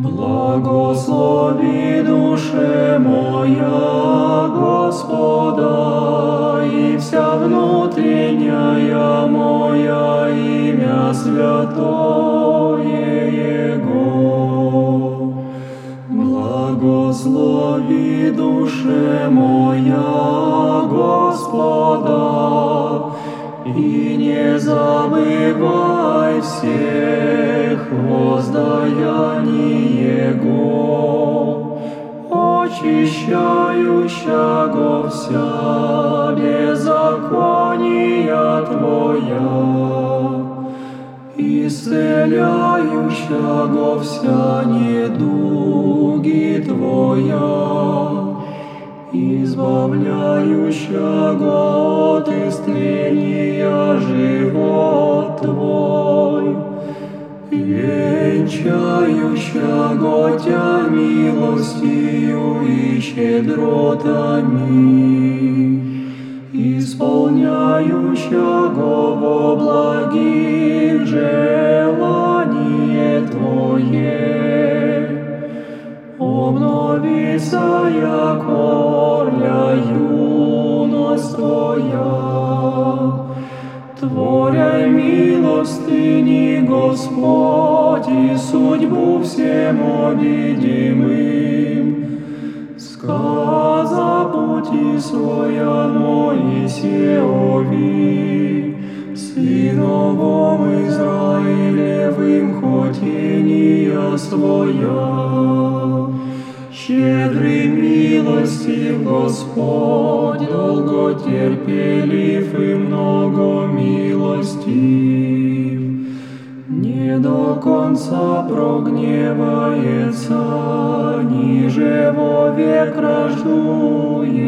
Благослови душе моя Господа, и вся внутренняя моя имя святое Его. Благослови душе моя Господа, и не забывай всех воздаяний вся беззакония Твоя, исцеляющего вся недуги Твоя. Избавляющего от истления живот Твой, венчающего Тя милостью и щедротами, исполняющего благих желание Твое, обновится яко для юность Твоя. Творяй милостыни, Господь, и судьбу всем обидимым. Сказа пути своя Моисеови, Сыновом Израилевым хотения своя. Щедрый милостив Господь, долготерпелив и много милостив. Не до конца прогневается, рождует.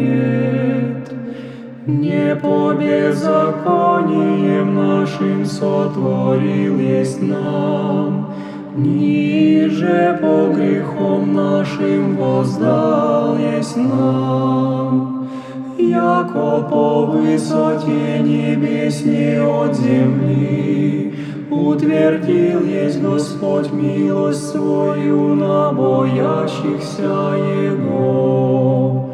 Не по беззакониям нашим сотворил есть нам, ниже по грехом нашим воздал есть нам. Яко по высоте небесни от земли, утвердил есть Господь милость свою на боящихся Его.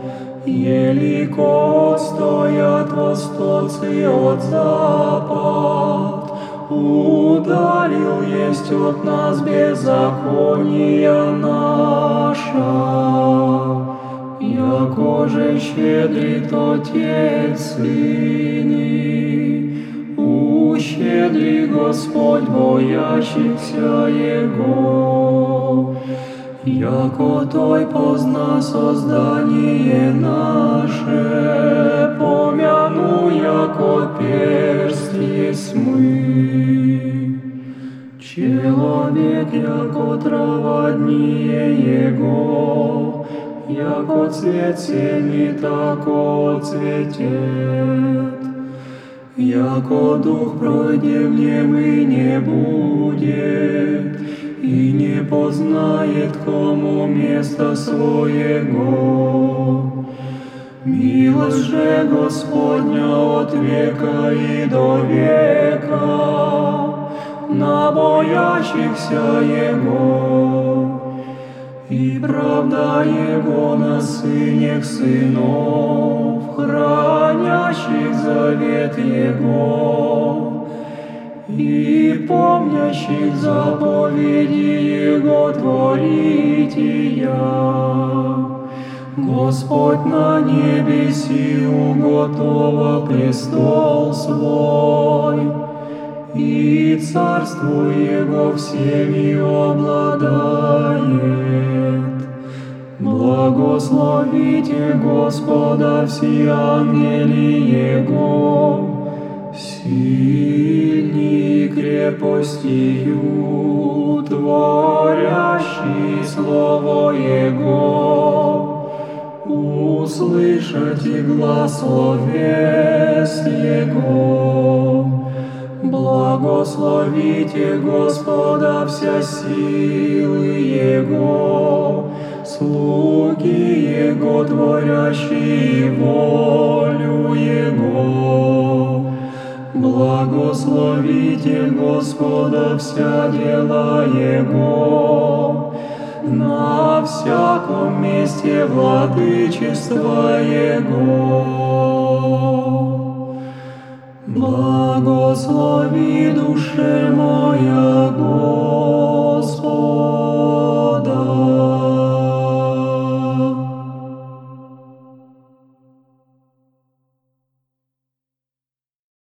Елико отстоят восточцы от запад, удалил есть от нас беззакония наша. Яко же щедрит Отец Сыны, Господь боящихся Его. Яко Той позна создание наше, помяну, яко перст есть мы. Человек, яко трава дние Его, яко цвет семи, тако цветет. Яко дух пройдет, и не будет, и не познает кому место своего. Милость же Господня от века и до века на боящихся Его. И правда Его на сынях сынов, хранящих завет Его, и помнящих заповеди Его творития. Господь на небеси уготова престол свой, и царству Его всеми обладает. Благословите Господа все ангели Его, сильней крепостью, творящий Слово Его, услышите глаз словес Его. Благословите Господа вся силы Его, слуги Его, творящие волю Его. Благословите Господа вся дела Его, на всяком месте владычества Его. Благослови душе моя Господь,